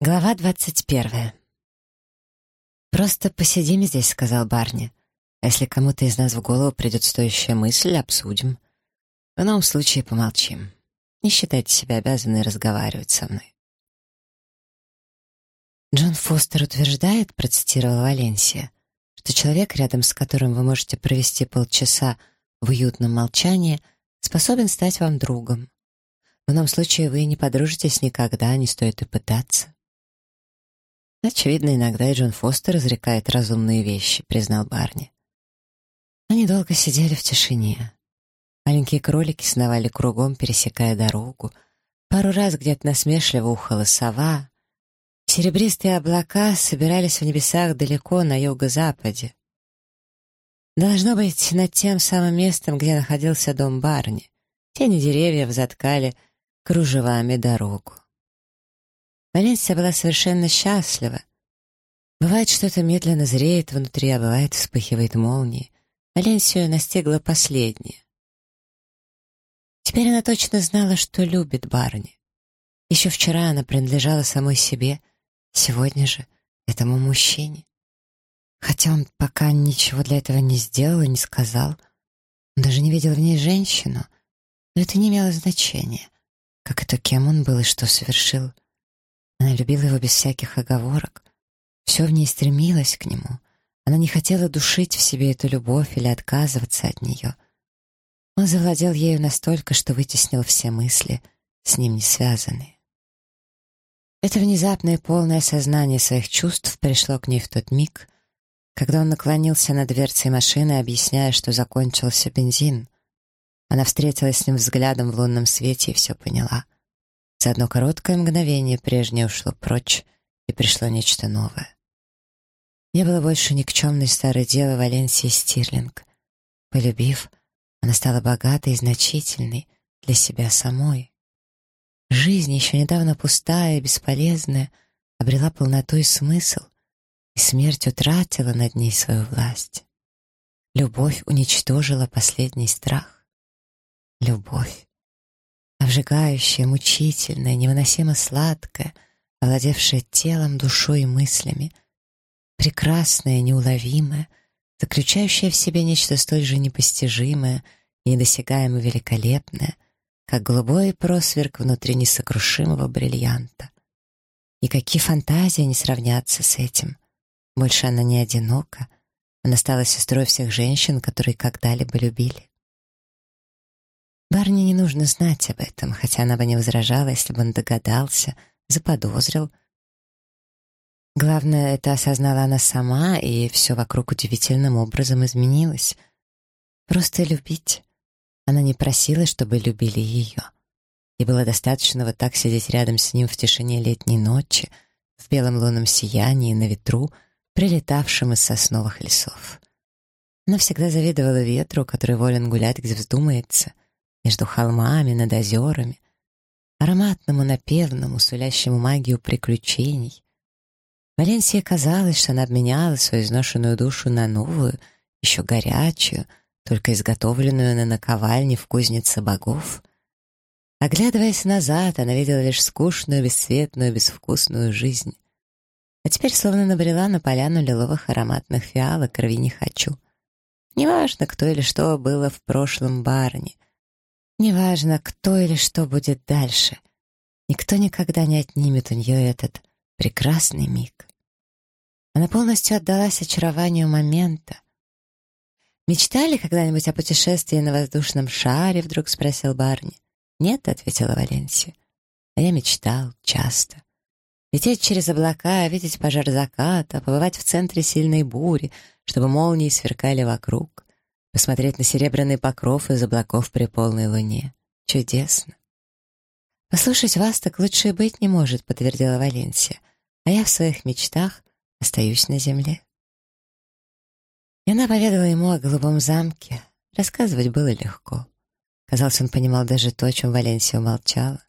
Глава двадцать первая. «Просто посидим здесь», — сказал Барни. «А если кому-то из нас в голову придет стоящая мысль, обсудим. В ином случае помолчим. Не считайте себя обязанной разговаривать со мной». Джон Фостер утверждает, процитировала Валенсия, что человек, рядом с которым вы можете провести полчаса в уютном молчании, способен стать вам другом. В ином случае вы не подружитесь никогда, не стоит и пытаться. «Очевидно, иногда и Джон Фостер изрекает разумные вещи», — признал Барни. Они долго сидели в тишине. Маленькие кролики сновали кругом, пересекая дорогу. Пару раз где-то насмешливо ухала сова. Серебристые облака собирались в небесах далеко на юго-западе. Должно быть, над тем самым местом, где находился дом Барни. Тени деревьев заткали кружевами дорогу. Валенсия была совершенно счастлива. Бывает, что-то медленно зреет внутри, а бывает, вспыхивает молнией. Валенсию настигла последняя. Теперь она точно знала, что любит Барни. Еще вчера она принадлежала самой себе, сегодня же этому мужчине. Хотя он пока ничего для этого не сделал и не сказал. Он даже не видел в ней женщину. Но это не имело значения. Как это, кем он был и что совершил. Она любила его без всяких оговорок. Все в ней стремилось к нему. Она не хотела душить в себе эту любовь или отказываться от нее. Он завладел ею настолько, что вытеснил все мысли, с ним не связанные. Это внезапное полное сознание своих чувств пришло к ней в тот миг, когда он наклонился над дверцей машины, объясняя, что закончился бензин. Она встретилась с ним взглядом в лунном свете и все поняла. За одно короткое мгновение прежнее ушло прочь, и пришло нечто новое. Не было больше никчемной старой девы Валенсии Стирлинг. Полюбив, она стала богатой и значительной для себя самой. Жизнь, еще недавно пустая и бесполезная, обрела полноту и смысл, и смерть утратила над ней свою власть. Любовь уничтожила последний страх. Любовь обжигающая, мучительная, невыносимо сладкая, овладевшая телом, душой и мыслями, прекрасная, неуловимая, заключающая в себе нечто столь же непостижимое и недосягаемо великолепное, как голубой просверк внутри несокрушимого бриллианта. Никакие фантазии не сравнятся с этим. Больше она не одинока, она стала сестрой всех женщин, которые когда-либо любили. Барни не нужно знать об этом, хотя она бы не возражала, если бы он догадался, заподозрил. Главное, это осознала она сама, и все вокруг удивительным образом изменилось. Просто любить. Она не просила, чтобы любили ее. И было достаточно вот так сидеть рядом с ним в тишине летней ночи, в белом лунном сиянии, на ветру, прилетавшем из сосновых лесов. Она всегда завидовала ветру, который волен гулять, где вздумается — между холмами, над озерами, ароматному, напевному, сулящему магию приключений. Валенсии казалось, что она обменяла свою изношенную душу на новую, еще горячую, только изготовленную на наковальне в кузнице богов. Оглядываясь назад, она видела лишь скучную, бесцветную, безвкусную жизнь. А теперь словно набрела на поляну лиловых ароматных фиалок, крови не хочу. Неважно, кто или что было в прошлом барне, Неважно, кто или что будет дальше, никто никогда не отнимет у нее этот прекрасный миг. Она полностью отдалась очарованию момента. «Мечтали когда-нибудь о путешествии на воздушном шаре?» — вдруг спросил Барни. «Нет», — ответила Валенсия. «А я мечтал часто. Лететь через облака, видеть пожар заката, побывать в центре сильной бури, чтобы молнии сверкали вокруг посмотреть на серебряный покров из облаков при полной луне. Чудесно. «Послушать вас так лучше и быть не может», — подтвердила Валенсия. «А я в своих мечтах остаюсь на земле». И она поведала ему о голубом замке. Рассказывать было легко. Казалось, он понимал даже то, о чем Валенсия умолчала.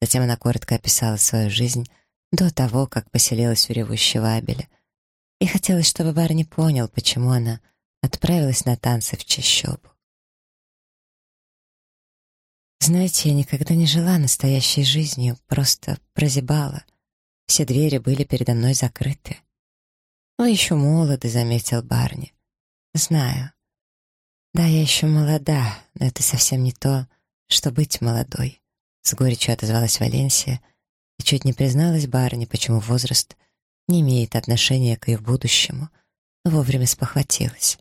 Затем она коротко описала свою жизнь до того, как поселилась у ревущего Абеля. И хотелось, чтобы Барни понял, почему она отправилась на танцы в чащобу. Знаете, я никогда не жила настоящей жизнью, просто прозябала. Все двери были передо мной закрыты. «Вы еще молоды», — заметил Барни. «Знаю. Да, я еще молода, но это совсем не то, что быть молодой», — с горечью отозвалась Валенсия и чуть не призналась Барни, почему возраст не имеет отношения к ее будущему, но вовремя спохватилась.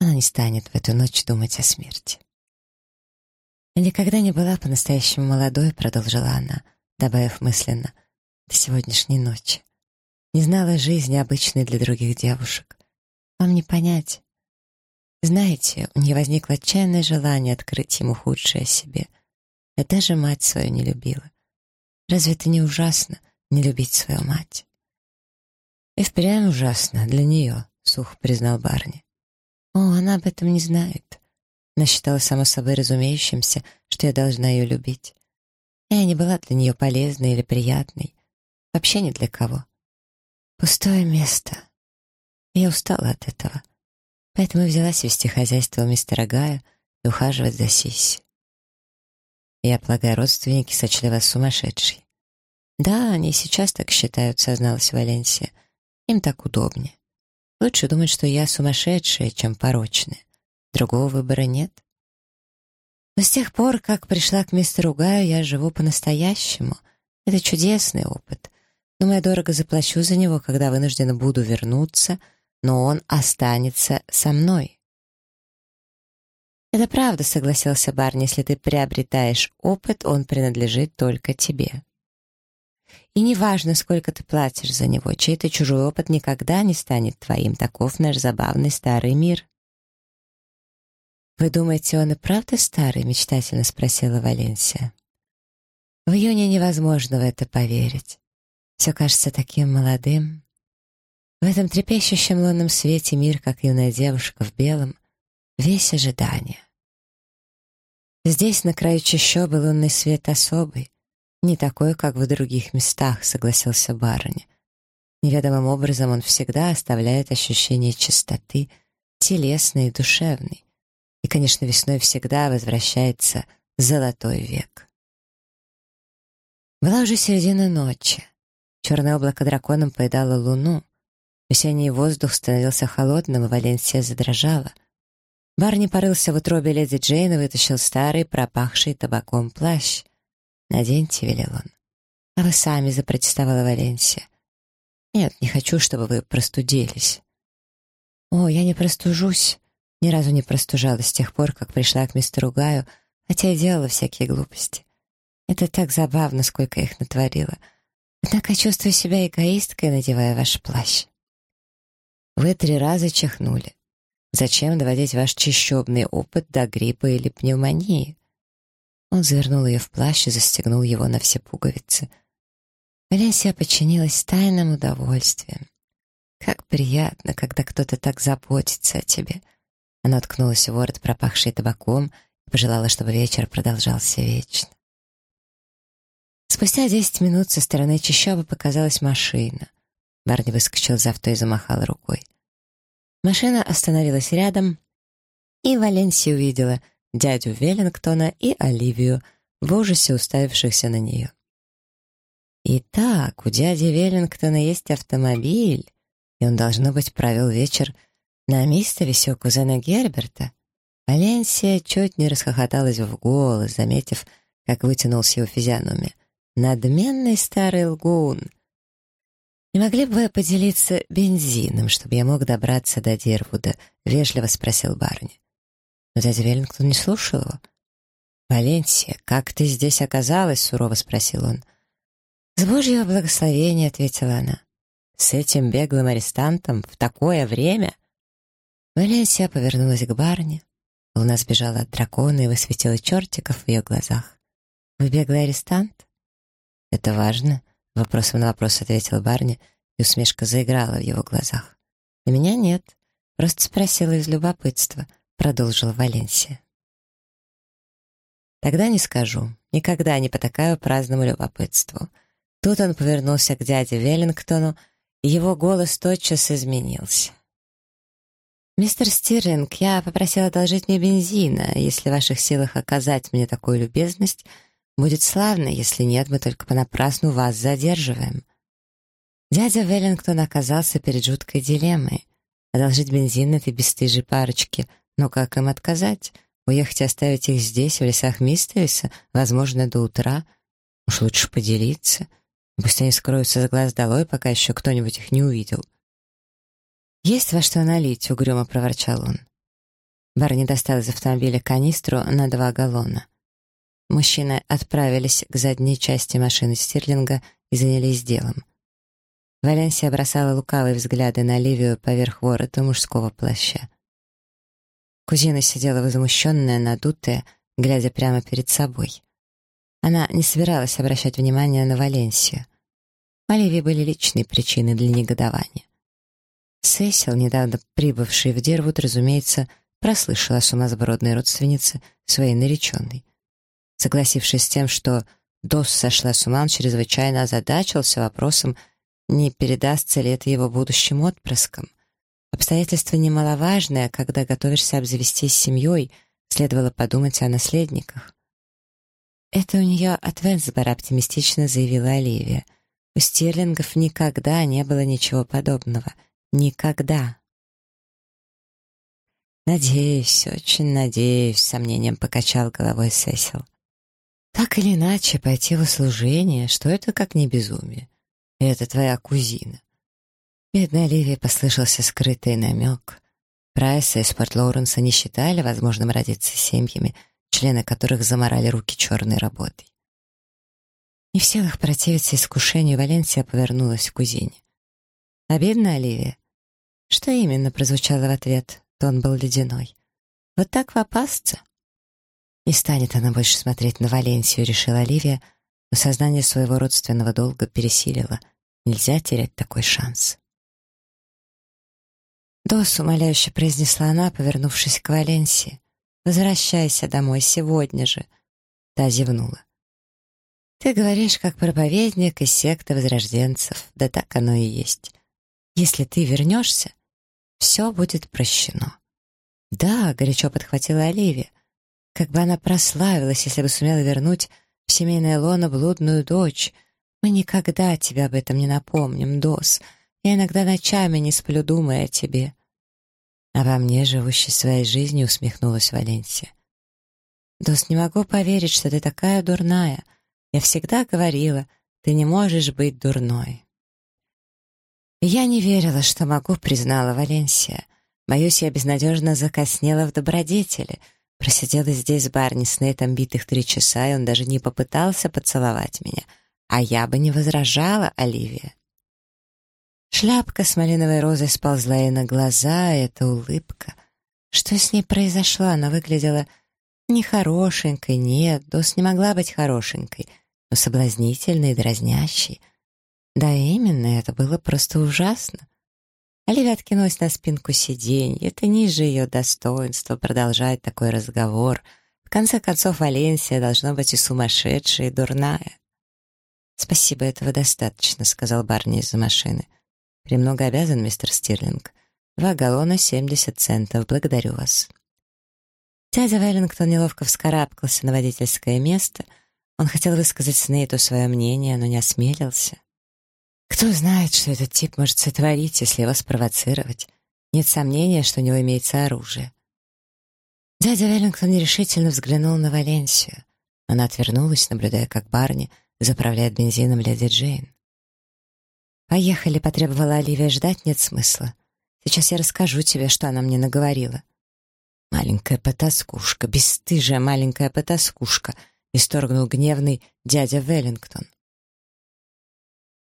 Она не станет в эту ночь думать о смерти. «Я никогда не была по-настоящему молодой», — продолжила она, добавив мысленно, «до сегодняшней ночи. Не знала жизни, обычной для других девушек. Вам не понять. Знаете, у нее возникло отчаянное желание открыть ему худшее о себе. Я даже мать свою не любила. Разве это не ужасно, не любить свою мать?» «И впрямь ужасно для нее», — сухо признал Барни. «О, она об этом не знает. Она считала само собой разумеющимся, что я должна ее любить. Я не была для нее полезной или приятной. Вообще ни для кого. Пустое место. Я устала от этого. Поэтому взялась вести хозяйство у мистера Гая и ухаживать за Сисси. Я полагаю, родственники сочли вас сумасшедшей. Да, они сейчас так считают, созналась Валенсия. Им так удобнее. Лучше думать, что я сумасшедшая, чем порочная. Другого выбора нет. Но с тех пор, как пришла к мистеру Гаю, я живу по-настоящему. Это чудесный опыт. Думаю, я дорого заплачу за него, когда вынуждена буду вернуться, но он останется со мной. «Это правда», — согласился Барни, «если ты приобретаешь опыт, он принадлежит только тебе». И неважно, сколько ты платишь за него, чей-то чужой опыт никогда не станет твоим. Таков наш забавный старый мир. «Вы думаете, он и правда старый?» — мечтательно спросила Валенсия. В июне невозможно в это поверить. Все кажется таким молодым. В этом трепещущем лунном свете мир, как юная девушка в белом, весь ожидание. Здесь, на краю чащобы, лунный свет особый, не такой, как в других местах, согласился барыня. Неведомым образом он всегда оставляет ощущение чистоты, телесной и душевной. И, конечно, весной всегда возвращается золотой век. Была уже середина ночи. Черное облако драконом поедало луну. Весенний воздух становился холодным, и Валенсия задрожала. Барни порылся в утробе леди Джейн и вытащил старый, пропахший табаком плащ. «Наденьте», — велел он. «А вы сами», — запротестовала Валенсия. «Нет, не хочу, чтобы вы простудились». «О, я не простужусь. Ни разу не простужалась с тех пор, как пришла к мистеру Гаю, хотя и делала всякие глупости. Это так забавно, сколько их натворила. Однако чувствую себя эгоисткой, надевая ваш плащ. Вы три раза чихнули. Зачем доводить ваш чищебный опыт до гриппа или пневмонии? Он завернул ее в плащ и застегнул его на все пуговицы. Валенсия подчинилась тайным удовольствием. Как приятно, когда кто-то так заботится о тебе — она ткнулась в ворот, пропахший табаком, и пожелала, чтобы вечер продолжался вечно. Спустя десять минут со стороны чащобы показалась машина. Барни выскочил из авто и замахал рукой. Машина остановилась рядом, и Валенсия увидела дядю Веллингтона и Оливию, в ужасе уставившихся на нее. Итак, у дяди Веллингтона есть автомобиль, и он, должно быть, провел вечер на место висел кузена Герберта. Валенсия чуть не расхохоталась в голос, заметив, как вытянулся его физиономия. «Надменный старый лгун!» «Не могли бы вы поделиться бензином, чтобы я мог добраться до Дервуда?» — вежливо спросил барни. Но дядя Веллингтон не слушал его. «Валенсия, как ты здесь оказалась?» — сурово спросил он. «С Божьего благословения», — ответила она. «С этим беглым арестантом в такое время?» Валенсия повернулась к барне. Луна сбежала от дракона и высветила чертиков в ее глазах. «Вы беглый арестант?» «Это важно», — вопросом на вопрос ответил барни, и усмешка заиграла в его глазах. «На меня нет. Просто спросила из любопытства», — продолжила Валенсия. «Тогда не скажу. Никогда не потакаю праздному любопытству». Тут он повернулся к дяде Веллингтону, и его голос тотчас изменился. «Мистер Стирлинг, я попросила одолжить мне бензина. Если в ваших силах оказать мне такую любезность, будет славно. Если нет, мы только понапрасну вас задерживаем». Дядя Веллингтон оказался перед жуткой дилеммой. Одолжить бензин этой бесстыжей парочке, но как им отказать? Уехать и оставить их здесь, в лесах Мистериса, возможно, до утра? Уж лучше поделиться. Пусть они скроются с глаз долой, пока еще кто-нибудь их не увидел. «Есть во что налить», — угрюмо проворчал он. Барни достал из автомобиля канистру на два галлона. Мужчины отправились к задней части машины Стирлинга и занялись делом. Валенсия бросала лукавые взгляды на Ливию поверх ворота мужского плаща. Кузина сидела возмущенная, надутая, глядя прямо перед собой. Она не собиралась обращать внимание на Валенсию. У Оливии были личные причины для негодования. Сесил, недавно прибывший в Дервуд, разумеется, прослышала о сумасбродной родственнице своей нареченной. Согласившись с тем, что Дос сошла с ума, он чрезвычайно озадачился вопросом, не передастся ли это его будущим отпрыском. Обстоятельство немаловажное, когда готовишься обзавестись семьей, следовало подумать о наследниках. «Это у нее от Венсбора», — оптимистично заявила Оливия. «У Стерлингов никогда не было ничего подобного. Никогда». «Надеюсь, очень надеюсь», — сомнением покачал головой Сесил. «Так или иначе, пойти в услужение, что это как не безумие. Это твоя кузина. Бедная Оливия послышался скрытый намек. Прайса и Спорт Лоуренса не считали возможным родиться семьями, члены которых заморали руки черной работой. Не в силах противиться искушению, Валенсия повернулась к кузине. «Обидно, Оливия?» «Что именно?» — прозвучало в ответ. Тон был ледяной. «Вот так попасться?» Не станет она больше смотреть на Валенсию, решила Оливия, — но сознание своего родственного долга пересилило. Нельзя терять такой шанс. «Дос», — умоляюще произнесла она, повернувшись к Валенсии. «Возвращайся домой сегодня же». Та зевнула. «Ты говоришь, как проповедник из секты возрожденцев. Да так оно и есть. Если ты вернешься, все будет прощено». «Да», — горячо подхватила Оливия. «Как бы она прославилась, если бы сумела вернуть в семейное лоно блудную дочь. Мы никогда тебе об этом не напомним, Дос. Я иногда ночами не сплю, думая о тебе». Во мне, живущей своей жизнью, усмехнулась Валенсия. «Дос, не могу поверить, что ты такая дурная. Я всегда говорила, ты не можешь быть дурной». «Я не верила, что могу», — признала Валенсия. «Боюсь, я безнадежно закоснела в добродетели». Просидела здесь с Барни с Нейтом битых три часа, и он даже не попытался поцеловать меня. А я бы не возражала, Оливия. Шляпка с малиновой розой сползла ей на глаза, и эта улыбка. Что с ней произошло? Она выглядела нехорошенькой, нет, Дос не могла быть хорошенькой, но соблазнительной и дразнящей. Да именно, это было просто ужасно. Оливия откинулась на спинку сиденья. Это ниже ее достоинства продолжать такой разговор. В конце концов, Валенсия должна быть и сумасшедшая, и дурная. «Спасибо, этого достаточно», — сказал Барни из-за машины. «Премного обязан, мистер Стирлинг. Два галлона, семьдесят центов. Благодарю вас». Дядя Веллингтон неловко вскарабкался на водительское место. Он хотел высказать Снейту свое мнение, но не осмелился. Кто знает, что этот тип может сотворить, если его спровоцировать. Нет сомнения, что у него имеется оружие. Дядя Веллингтон нерешительно взглянул на Валенсию. Она отвернулась, наблюдая, как Барни заправляет бензином леди Джейн. «Поехали», — потребовала Оливия, — «ждать нет смысла. Сейчас я расскажу тебе, что она мне наговорила». «Маленькая потаскушка, бесстыжая маленькая потаскушка», — исторгнул гневный дядя Веллингтон.